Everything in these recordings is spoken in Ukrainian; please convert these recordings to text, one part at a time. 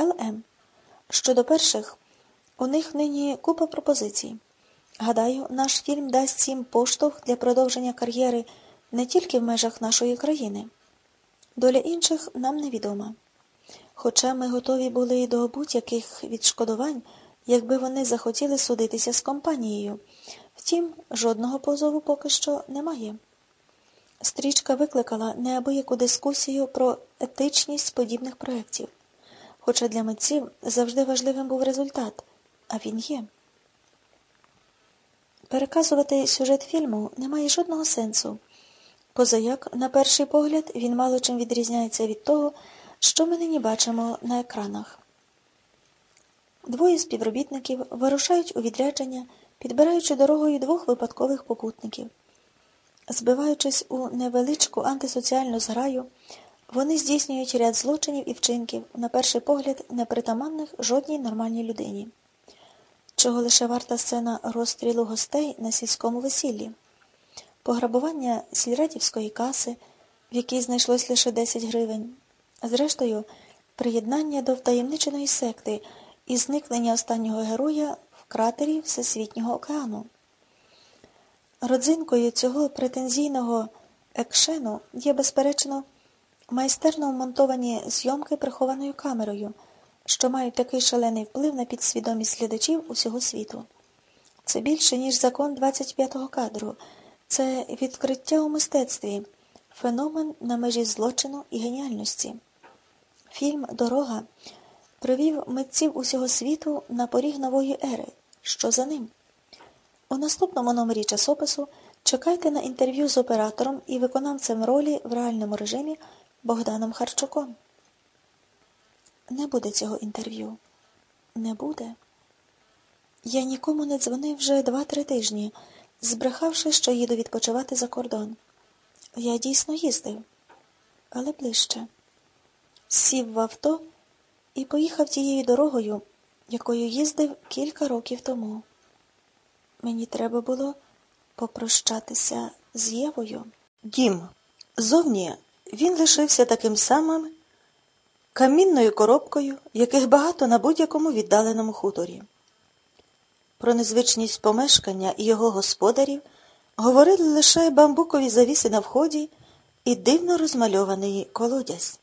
ЛМ. Щодо перших, у них нині купа пропозицій. Гадаю, наш фільм дасть їм поштовх для продовження кар'єри не тільки в межах нашої країни. Доля інших нам невідома. Хоча ми готові були і до будь-яких відшкодувань, якби вони захотіли судитися з компанією. Втім, жодного позову поки що немає. Стрічка викликала неабияку дискусію про етичність подібних проєктів. Хоча для митців завжди важливим був результат, а він є. Переказувати сюжет фільму немає жодного сенсу, позаяк, на перший погляд, він мало чим відрізняється від того, що ми нині бачимо на екранах. Двоє співробітників вирушають у відрядження, підбираючи дорогою двох випадкових попутників. Збиваючись у невеличку антисоціальну зграю, вони здійснюють ряд злочинів і вчинків, на перший погляд, непритаманних жодній нормальній людині, чого лише варта сцена розстрілу гостей на сільському весіллі, пограбування сільрадівської каси, в якій знайшлось лише 10 гривень, зрештою, приєднання до втаємниченої секти і зникнення останнього героя в кратері Всесвітнього океану. Родзинкою цього претензійного екшену є, безперечно, майстерно вмонтовані зйомки прихованою камерою, що мають такий шалений вплив на підсвідомість глядачів усього світу. Це більше, ніж закон 25-го кадру, це відкриття у мистецтві, феномен на межі злочину і геніальності. Фільм Дорога привів митців усього світу на поріг нової ери. Що за ним? У наступному номері часопису чекайте на інтерв'ю з оператором і виконавцем ролі в реальному режимі Богданом Харчуком. Не буде цього інтерв'ю. Не буде. Я нікому не дзвонив вже два-три тижні, збрехавши, що їду відпочивати за кордон. Я дійсно їздив, але ближче. Сів в авто і поїхав тією дорогою, якою їздив кілька років тому. Мені треба було попрощатися з Євою. Дім. Зовні він лишився таким самим камінною коробкою, яких багато на будь-якому віддаленому хуторі. Про незвичність помешкання і його господарів говорили лише бамбукові завіси на вході і дивно розмальований колодязь.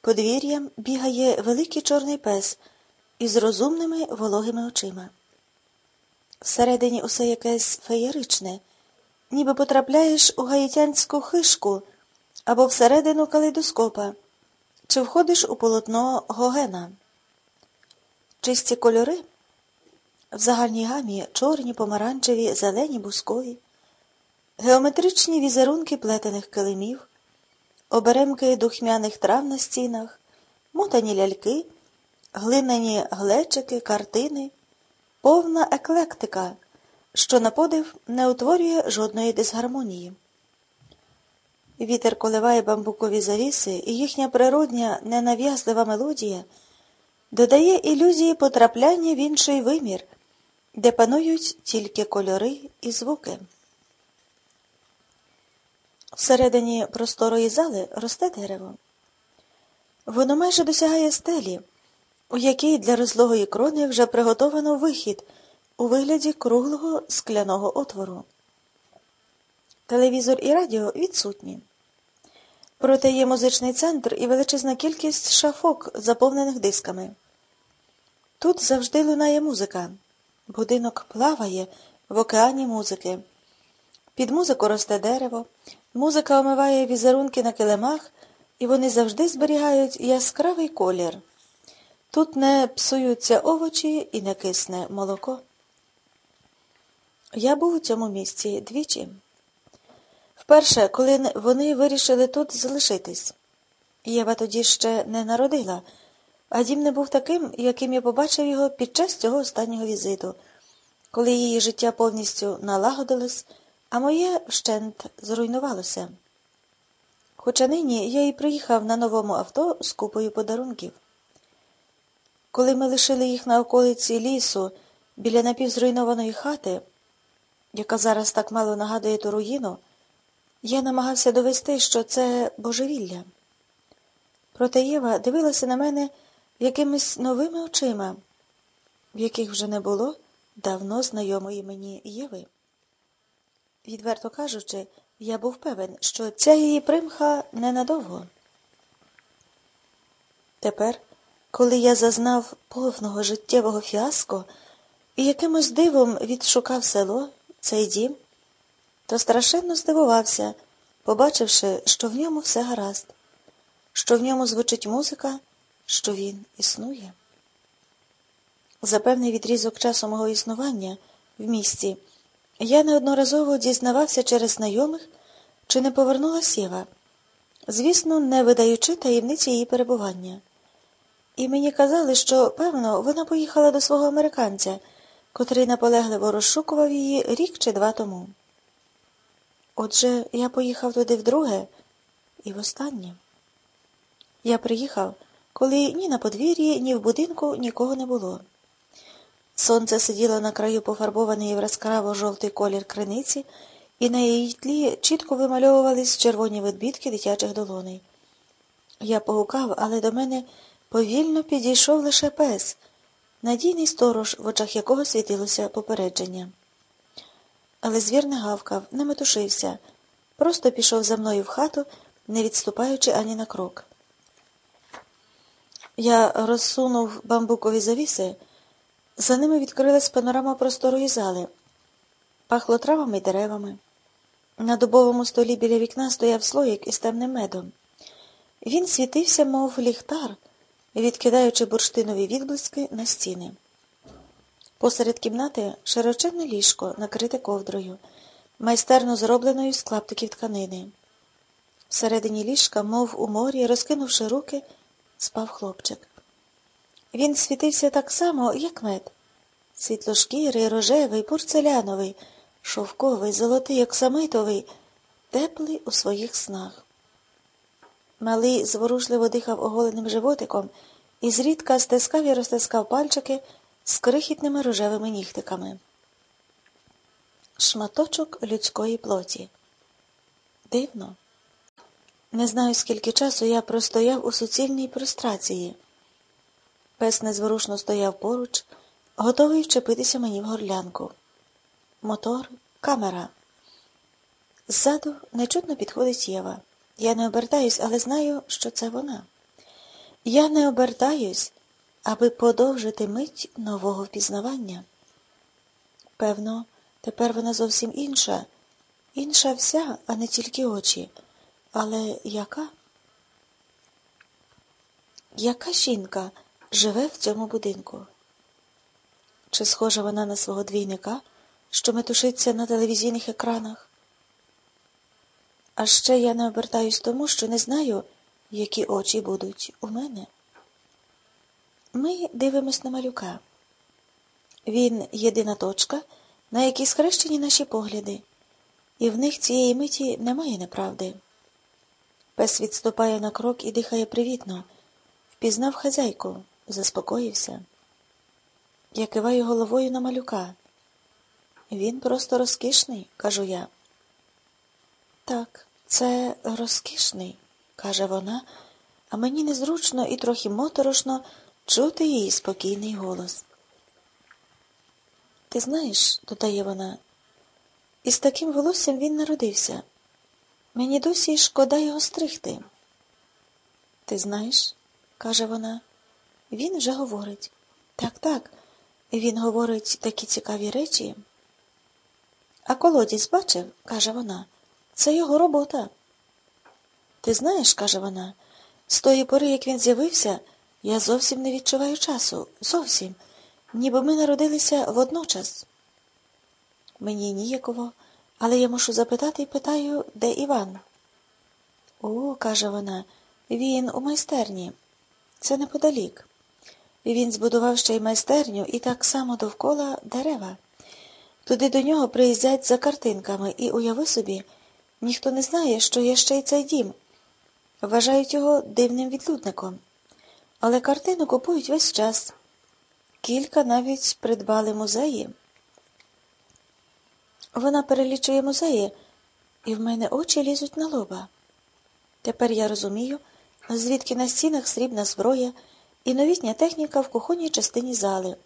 Подвір'ям бігає великий чорний пес із розумними вологими очима. Всередині усе якесь феєричне, ніби потрапляєш у гаїтянську хишку або всередину калейдоскопа, чи входиш у полотно Гогена. Чисті кольори в загальній гамі чорні, помаранчеві, зелені, бускові, геометричні візерунки плетених килимів, оберемки духмяних трав на стінах, мотані ляльки, глиняні глечики, картини повна еклектика, що на подив не утворює жодної дисгармонії. Вітер коливає бамбукові завіси, і їхня природня ненав'язлива мелодія додає ілюзії потрапляння в інший вимір, де панують тільки кольори і звуки. Всередині просторої зали росте дерево. Воно майже досягає стелі у якій для розлогої крони вже приготовано вихід у вигляді круглого скляного отвору. Телевізор і радіо відсутні. Проте є музичний центр і величезна кількість шафок, заповнених дисками. Тут завжди лунає музика. Будинок плаває в океані музики. Під музику росте дерево, музика омиває візерунки на килимах, і вони завжди зберігають яскравий колір. Тут не псуються овочі і не кисне молоко. Я був у цьому місці двічі. Вперше, коли вони вирішили тут залишитись. Єва тоді ще не народила, а дім не був таким, яким я побачив його під час цього останнього візиту, коли її життя повністю налагодилось, а моє вщент зруйнувалося. Хоча нині я і приїхав на новому авто з купою подарунків. Коли ми лишили їх на околиці лісу біля напівзруйнованої хати, яка зараз так мало нагадує ту руїну, я намагався довести, що це божевілля. Проте Єва дивилася на мене якимись новими очима, в яких вже не було давно знайомої мені Єви. Відверто кажучи, я був певен, що ця її примха ненадовго. Тепер, коли я зазнав повного життєвого фіаско і якимось дивом відшукав село, цей дім, то страшенно здивувався, побачивши, що в ньому все гаразд, що в ньому звучить музика, що він існує. За певний відрізок часу мого існування в місті я неодноразово дізнавався через знайомих, чи не повернулась Єва, звісно, не видаючи таємниці її перебування. І мені казали, що, певно, вона поїхала до свого американця, котрий наполегливо розшукував її рік чи два тому. Отже, я поїхав туди вдруге і востаннє. Я приїхав, коли ні на подвір'ї, ні в будинку нікого не було. Сонце сиділо на краю пофарбованої в яскраво жовтий колір криниці, і на її тлі чітко вимальовувались червоні відбітки дитячих долоней. Я погукав, але до мене повільно підійшов лише пес, надійний сторож, в очах якого світилося попередження. Але звір не гавкав, не метушився, просто пішов за мною в хату, не відступаючи ані на крок. Я розсунув бамбукові завіси. За ними відкрилась панорама просторої зали. Пахло травами й деревами. На дубовому столі біля вікна стояв слоїк із темним медом. Він світився, мов ліхтар, відкидаючи бурштинові відблиски на стіни. Посеред кімнати широченне ліжко, накрите ковдрою, майстерно зробленою з клаптиків тканини. Всередині ліжка, мов у морі, розкинувши руки, спав хлопчик. Він світився так само, як мед. Світлошкірий, рожевий, порцеляновий, шовковий, золотий, оксамитовий, теплий у своїх снах. Малий зворушливо дихав оголеним животиком і зрідка стискав і розтискав пальчики з крихітними рожевими нігтиками. Шматочок людської плоті. Дивно. Не знаю, скільки часу я простояв у суцільній прострації. Пес незворушно стояв поруч, готовий вчепитися мені в горлянку. Мотор, камера. Ззаду нечутно підходить Єва. Я не обертаюсь, але знаю, що це вона. Я не обертаюсь, аби подовжити мить нового впізнавання. Певно, тепер вона зовсім інша, інша вся, а не тільки очі. Але яка? Яка жінка? живе в цьому будинку. Чи схожа вона на свого двійника, що метушиться на телевізійних екранах? А ще я не обертаюсь тому, що не знаю, які очі будуть у мене. Ми дивимось на малюка. Він єдина точка, на якій схрещені наші погляди, і в них цієї миті немає неправди. Пес відступає на крок і дихає привітно, впізнав хазяйку заспокоївся. Я киваю головою на малюка. Він просто розкішний, кажу я. Так, це розкішний, каже вона, а мені незручно і трохи моторошно чути її спокійний голос. Ти знаєш, додає вона, із таким волоссям він народився. Мені досі шкода його стригти. Ти знаєш, каже вона. Він вже говорить. Так, так, він говорить такі цікаві речі. А колодязь бачив, каже вона, це його робота. Ти знаєш, каже вона, з тої пори, як він з'явився, я зовсім не відчуваю часу. Зовсім, ніби ми народилися водночас. Мені ніяково, але я мушу запитати і питаю, де Іван? О, каже вона, він у майстерні. Це неподалік. Він збудував ще й майстерню і так само довкола дерева. Туди до нього приїздять за картинками, і, уяви собі, ніхто не знає, що є ще й цей дім. Вважають його дивним відлюдником. Але картину купують весь час. Кілька навіть придбали музеї. Вона перелічує музеї, і в мене очі лізуть на лоба. Тепер я розумію, звідки на стінах срібна зброя і новітня техніка в кухонній частині зали.